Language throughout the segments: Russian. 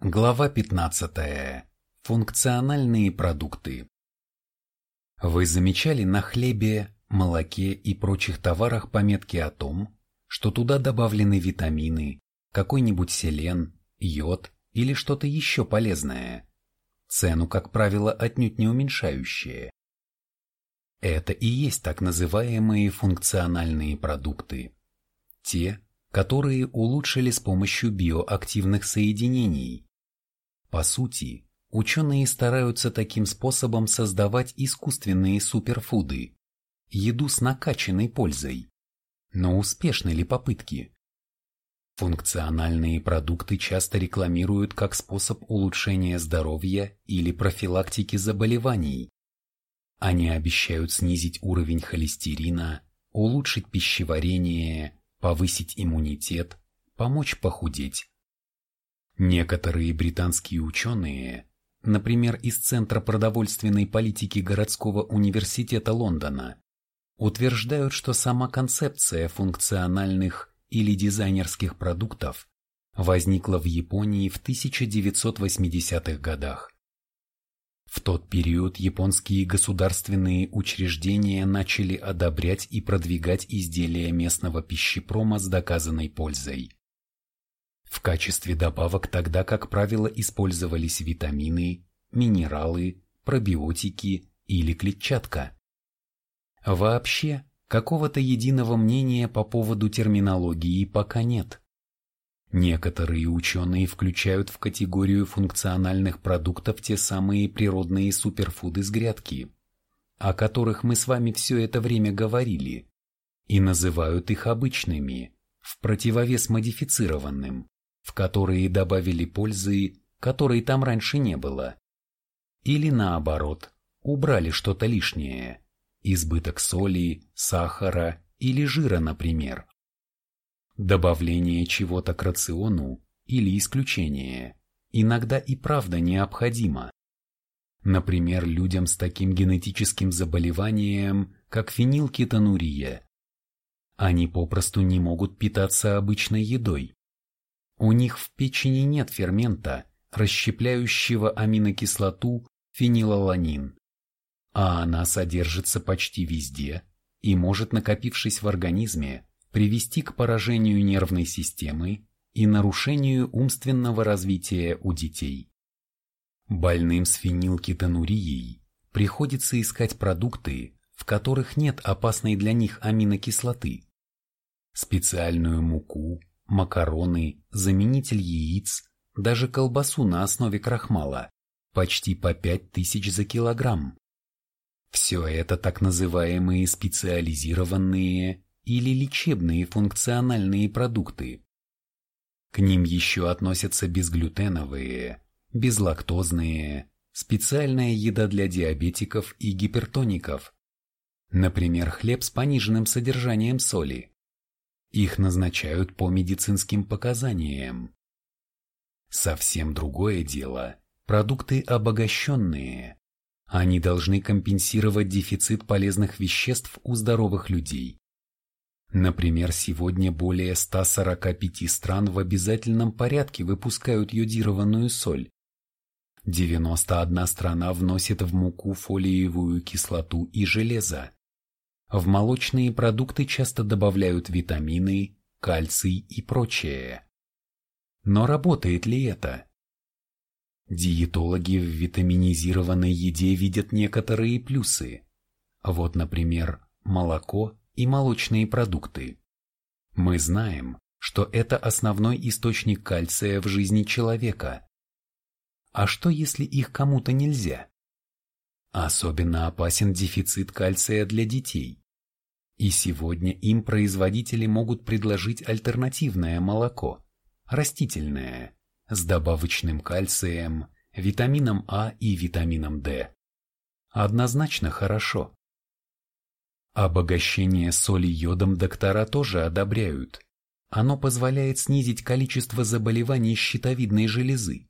Глава 15. Функциональные продукты. Вы замечали на хлебе, молоке и прочих товарах пометки о том, что туда добавлены витамины, какой-нибудь селен, йод или что-то еще полезное, цену, как правило, отнюдь не уменьшающее. Это и есть так называемые функциональные продукты. Те, которые улучшили с помощью биоактивных соединений, по сути, ученые стараются таким способом создавать искусственные суперфуды, еду с накачанной пользой. Но успешны ли попытки? Функциональные продукты часто рекламируют как способ улучшения здоровья или профилактики заболеваний. Они обещают снизить уровень холестерина, улучшить пищеварение, повысить иммунитет, помочь похудеть. Некоторые британские ученые, например, из Центра продовольственной политики городского университета Лондона, утверждают, что сама концепция функциональных или дизайнерских продуктов возникла в Японии в 1980-х годах. В тот период японские государственные учреждения начали одобрять и продвигать изделия местного пищепрома с доказанной пользой. В качестве добавок тогда, как правило, использовались витамины, минералы, пробиотики или клетчатка. Вообще, какого-то единого мнения по поводу терминологии пока нет. Некоторые ученые включают в категорию функциональных продуктов те самые природные суперфуды с грядки, о которых мы с вами все это время говорили, и называют их обычными, в противовес модифицированным в которые добавили пользы, которой там раньше не было. Или наоборот, убрали что-то лишнее, избыток соли, сахара или жира, например. Добавление чего-то к рациону или исключение иногда и правда необходимо. Например, людям с таким генетическим заболеванием, как фенилкетонурия. Они попросту не могут питаться обычной едой. У них в печени нет фермента, расщепляющего аминокислоту фенилаланин, а она содержится почти везде и может, накопившись в организме, привести к поражению нервной системы и нарушению умственного развития у детей. Больным с фенилкетонурией приходится искать продукты, в которых нет опасной для них аминокислоты. Специальную муку, макароны, заменитель яиц, даже колбасу на основе крахмала, почти по 5000 за килограмм. Все это так называемые специализированные или лечебные функциональные продукты. К ним еще относятся безглютеновые, безлактозные, специальная еда для диабетиков и гипертоников, например, хлеб с пониженным содержанием соли. Их назначают по медицинским показаниям. Совсем другое дело – продукты обогащенные. Они должны компенсировать дефицит полезных веществ у здоровых людей. Например, сегодня более 145 стран в обязательном порядке выпускают йодированную соль. 91 страна вносит в муку фолиевую кислоту и железо. В молочные продукты часто добавляют витамины, кальций и прочее. Но работает ли это? Диетологи в витаминизированной еде видят некоторые плюсы. Вот, например, молоко и молочные продукты. Мы знаем, что это основной источник кальция в жизни человека. А что если их кому-то нельзя? Особенно опасен дефицит кальция для детей. И сегодня им производители могут предложить альтернативное молоко, растительное, с добавочным кальцием, витамином А и витамином D. Однозначно хорошо. Обогащение соли йодом доктора тоже одобряют. Оно позволяет снизить количество заболеваний щитовидной железы.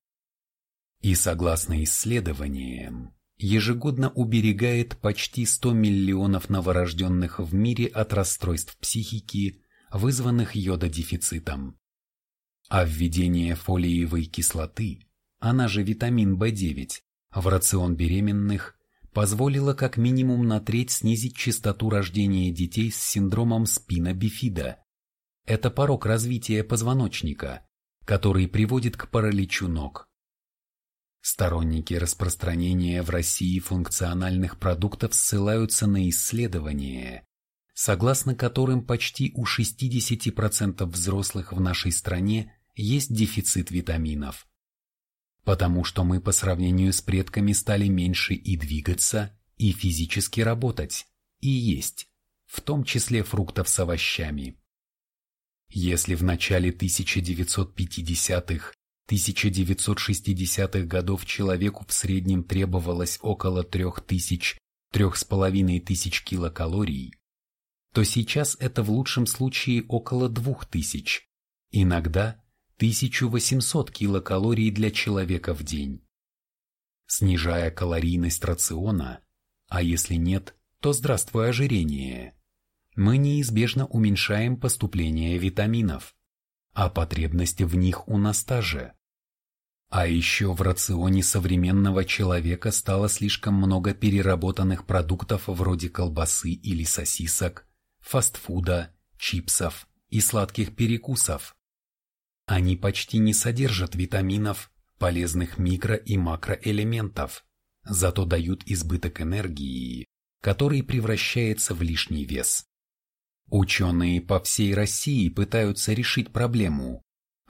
И согласно исследованиям, ежегодно уберегает почти 100 миллионов новорожденных в мире от расстройств психики, вызванных йододефицитом. А введение фолиевой кислоты она же витамин В9, в рацион беременных позволила как минимум на треть снизить частоту рождения детей с синдромом спина бифида. Это порог развития позвоночника, который приводит к параличу ног. Сторонники распространения в России функциональных продуктов ссылаются на исследования, согласно которым почти у 60% взрослых в нашей стране есть дефицит витаминов. Потому что мы по сравнению с предками стали меньше и двигаться, и физически работать, и есть, в том числе фруктов с овощами. Если в начале 1950-х 1960-х годов человеку в среднем требовалось около 3000-3500 тысяч килокалорий, то сейчас это в лучшем случае около 2000, иногда 1800 килокалорий для человека в день. Снижая калорийность рациона, а если нет, то здравствуй ожирение, мы неизбежно уменьшаем поступление витаминов, а потребность в них у нас та же. А еще в рационе современного человека стало слишком много переработанных продуктов вроде колбасы или сосисок, фастфуда, чипсов и сладких перекусов. Они почти не содержат витаминов, полезных микро- и макроэлементов, зато дают избыток энергии, который превращается в лишний вес. Ученые по всей России пытаются решить проблему,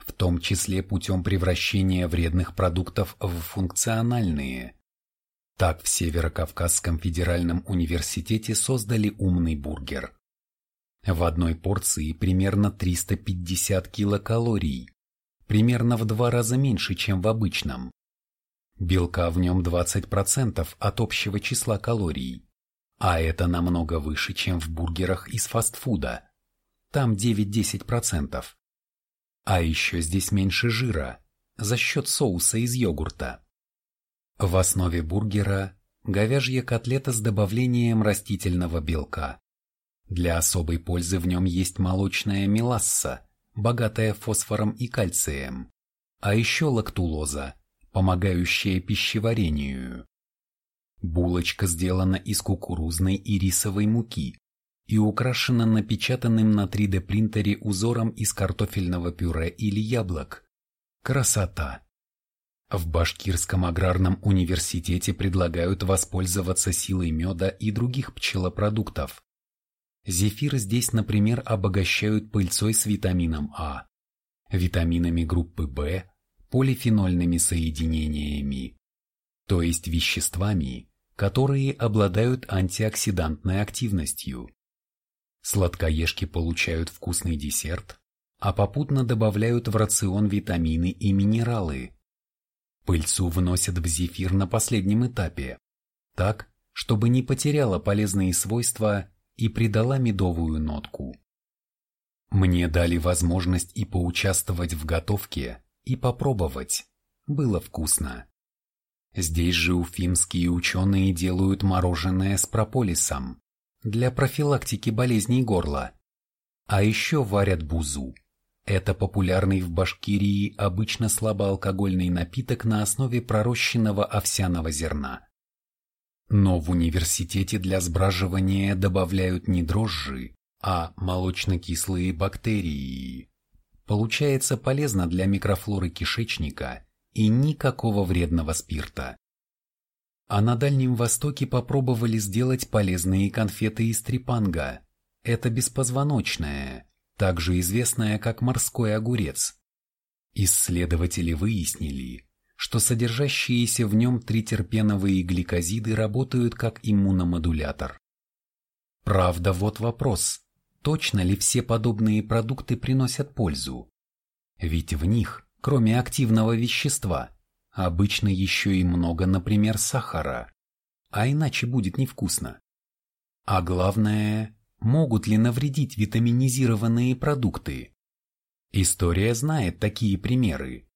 в том числе путем превращения вредных продуктов в функциональные. Так в Северо-Кавказском федеральном университете создали умный бургер. В одной порции примерно 350 килокалорий, примерно в два раза меньше, чем в обычном. Белка в нем 20% от общего числа калорий, а это намного выше, чем в бургерах из фастфуда. Там 9-10%. А еще здесь меньше жира за счет соуса из йогурта. В основе бургера говяжья котлета с добавлением растительного белка. Для особой пользы в нем есть молочная меласса, богатая фосфором и кальцием, а еще лактулоза, помогающая пищеварению. Булочка сделана из кукурузной и рисовой муки, и украшена напечатанным на 3D принтере узором из картофельного пюре или яблок. Красота! В Башкирском аграрном университете предлагают воспользоваться силой меда и других пчелопродуктов. Зефир здесь, например, обогащают пыльцой с витамином А, витаминами группы В, полифенольными соединениями, то есть веществами, которые обладают антиоксидантной активностью. Сладкоежки получают вкусный десерт, а попутно добавляют в рацион витамины и минералы. Пыльцу вносят в зефир на последнем этапе, так, чтобы не потеряла полезные свойства и придала медовую нотку. Мне дали возможность и поучаствовать в готовке, и попробовать. Было вкусно. Здесь же уфимские ученые делают мороженое с прополисом, для профилактики болезней горла. А еще варят бузу. Это популярный в Башкирии обычно слабоалкогольный напиток на основе пророщенного овсяного зерна. Но в университете для сбраживания добавляют не дрожжи, а молочно-кислые бактерии. Получается полезно для микрофлоры кишечника и никакого вредного спирта а на Дальнем Востоке попробовали сделать полезные конфеты из трепанга. Это беспозвоночное, также известное как морской огурец. Исследователи выяснили, что содержащиеся в нем тритерпеновые гликозиды работают как иммуномодулятор. Правда, вот вопрос, точно ли все подобные продукты приносят пользу? Ведь в них, кроме активного вещества, Обычно еще и много, например, сахара, а иначе будет невкусно. А главное, могут ли навредить витаминизированные продукты? История знает такие примеры.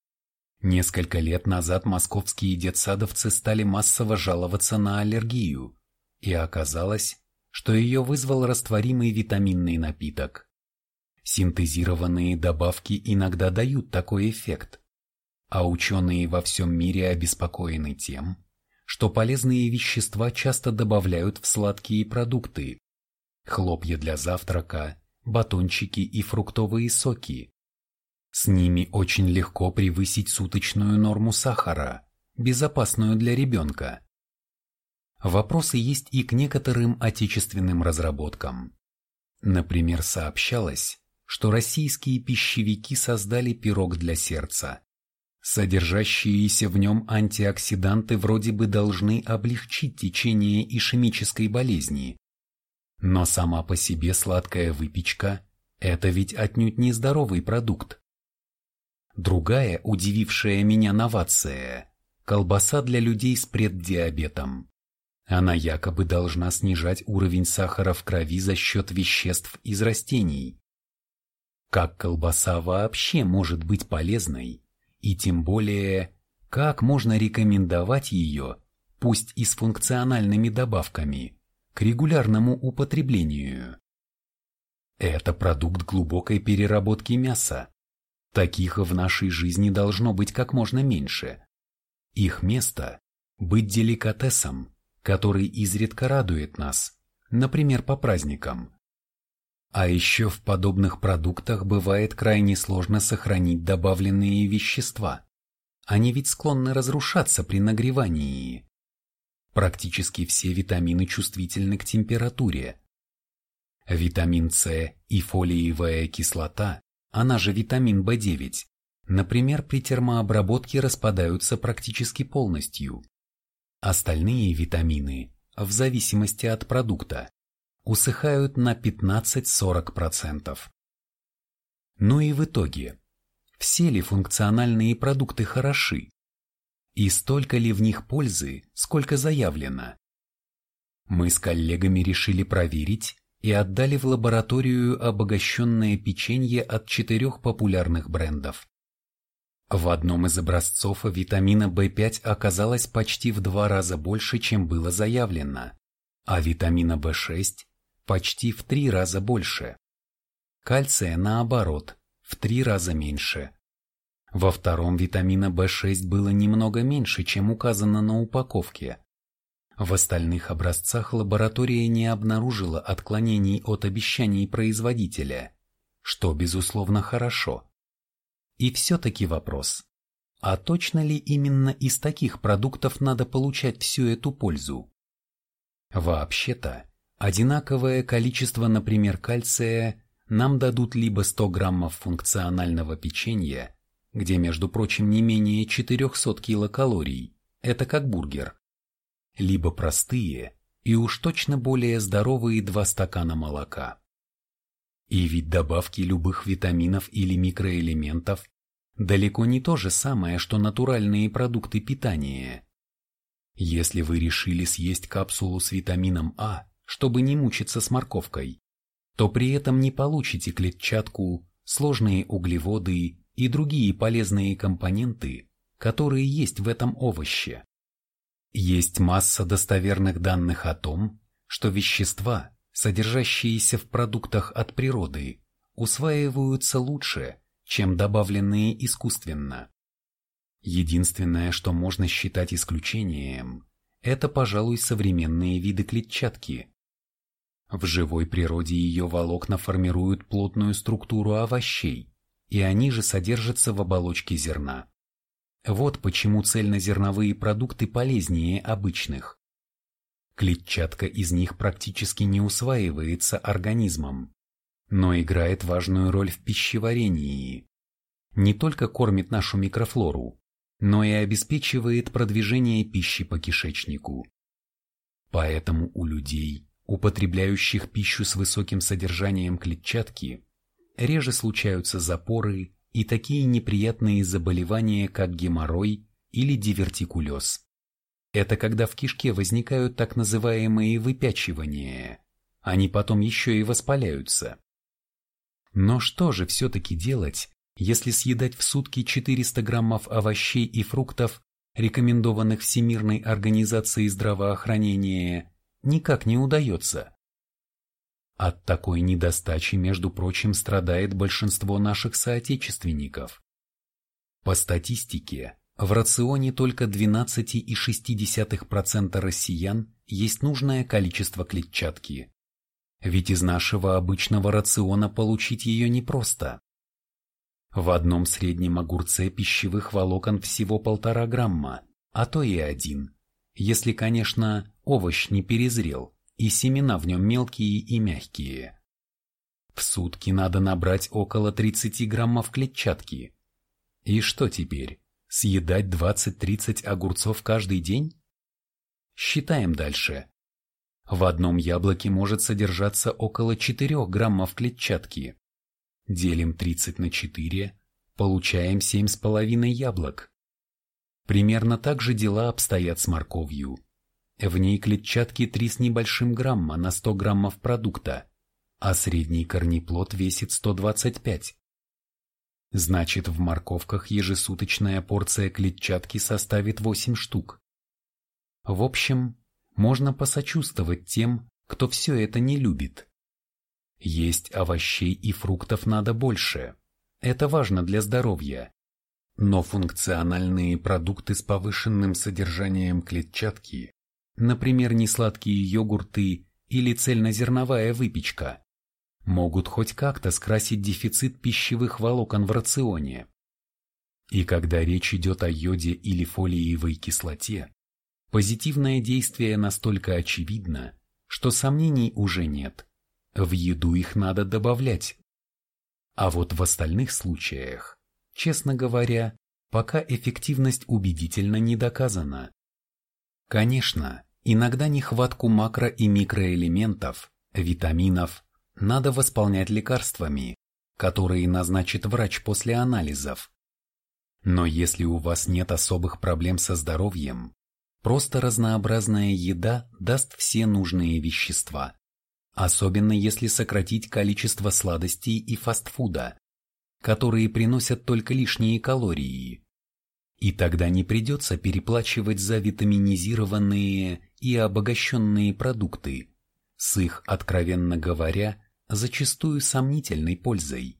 Несколько лет назад московские детсадовцы стали массово жаловаться на аллергию, и оказалось, что ее вызвал растворимый витаминный напиток. Синтезированные добавки иногда дают такой эффект, а ученые во всем мире обеспокоены тем, что полезные вещества часто добавляют в сладкие продукты, хлопья для завтрака, батончики и фруктовые соки. С ними очень легко превысить суточную норму сахара, безопасную для ребенка. Вопросы есть и к некоторым отечественным разработкам. Например, сообщалось, что российские пищевики создали пирог для сердца. Содержащиеся в нем антиоксиданты вроде бы должны облегчить течение ишемической болезни, но сама по себе сладкая выпечка – это ведь отнюдь не здоровый продукт. Другая удивившая меня новация – колбаса для людей с преддиабетом. Она якобы должна снижать уровень сахара в крови за счет веществ из растений. Как колбаса вообще может быть полезной? И тем более, как можно рекомендовать ее, пусть и с функциональными добавками – к регулярному употреблению. Это продукт глубокой переработки мяса. Таких в нашей жизни должно быть как можно меньше. Их место – быть деликатесом, который изредка радует нас, например, по праздникам. А еще в подобных продуктах бывает крайне сложно сохранить добавленные вещества. Они ведь склонны разрушаться при нагревании. Практически все витамины чувствительны к температуре. Витамин С и фолиевая кислота, она же витамин В9, например, при термообработке распадаются практически полностью. Остальные витамины, в зависимости от продукта, усыхают на 15-40%. Ну и в итоге, все ли функциональные продукты хороши? И столько ли в них пользы, сколько заявлено? Мы с коллегами решили проверить и отдали в лабораторию обогащенное печенье от четырех популярных брендов. В одном из образцов витамина В5 оказалось почти в два раза больше, чем было заявлено, а витамина В6 почти в три раза больше. Кальция, наоборот, в три раза меньше. Во втором витамина В6 было немного меньше, чем указано на упаковке. В остальных образцах лаборатория не обнаружила отклонений от обещаний производителя, что, безусловно, хорошо. И все-таки вопрос, а точно ли именно из таких продуктов надо получать всю эту пользу? Вообще-то, одинаковое количество, например, кальция нам дадут либо 100 граммов функционального печенья, где, между прочим, не менее 400 килокалорий, это как бургер. Либо простые и уж точно более здоровые два стакана молока. И ведь добавки любых витаминов или микроэлементов далеко не то же самое, что натуральные продукты питания. Если вы решили съесть капсулу с витамином А, чтобы не мучиться с морковкой, то при этом не получите клетчатку, сложные углеводы и другие полезные компоненты, которые есть в этом овоще. Есть масса достоверных данных о том, что вещества, содержащиеся в продуктах от природы, усваиваются лучше, чем добавленные искусственно. Единственное, что можно считать исключением, это, пожалуй, современные виды клетчатки. В живой природе ее волокна формируют плотную структуру овощей, и они же содержатся в оболочке зерна. Вот почему цельнозерновые продукты полезнее обычных. Клетчатка из них практически не усваивается организмом, но играет важную роль в пищеварении. Не только кормит нашу микрофлору, но и обеспечивает продвижение пищи по кишечнику. Поэтому у людей, употребляющих пищу с высоким содержанием клетчатки, реже случаются запоры и такие неприятные заболевания, как геморрой или дивертикулез. Это когда в кишке возникают так называемые выпячивания. Они потом еще и воспаляются. Но что же все-таки делать, если съедать в сутки 400 граммов овощей и фруктов, рекомендованных Всемирной организацией здравоохранения, никак не удается? От такой недостачи, между прочим, страдает большинство наших соотечественников. По статистике, в рационе только 12,6% россиян есть нужное количество клетчатки. Ведь из нашего обычного рациона получить ее непросто. В одном среднем огурце пищевых волокон всего полтора грамма, а то и один, если, конечно, овощ не перезрел и семена в нем мелкие и мягкие. В сутки надо набрать около 30 граммов клетчатки. И что теперь, съедать 20-30 огурцов каждый день? Считаем дальше. В одном яблоке может содержаться около 4 граммов клетчатки. Делим 30 на 4, получаем 7,5 яблок. Примерно так же дела обстоят с морковью. В ней клетчатки 3 с небольшим грамма на 100 граммов продукта, а средний корнеплод весит 125. Значит, в морковках ежесуточная порция клетчатки составит 8 штук. В общем, можно посочувствовать тем, кто все это не любит. Есть овощей и фруктов надо больше. Это важно для здоровья. Но функциональные продукты с повышенным содержанием клетчатки, например, несладкие йогурты или цельнозерновая выпечка, могут хоть как-то скрасить дефицит пищевых волокон в рационе. И когда речь идет о йоде или фолиевой кислоте, позитивное действие настолько очевидно, что сомнений уже нет. В еду их надо добавлять. А вот в остальных случаях, честно говоря, пока эффективность убедительно не доказана. Конечно, иногда нехватку макро- и микроэлементов, витаминов, надо восполнять лекарствами, которые назначит врач после анализов. Но если у вас нет особых проблем со здоровьем, просто разнообразная еда даст все нужные вещества особенно если сократить количество сладостей и фастфуда, которые приносят только лишние калории. И тогда не придется переплачивать за витаминизированные и обогащенные продукты с их, откровенно говоря, зачастую сомнительной пользой.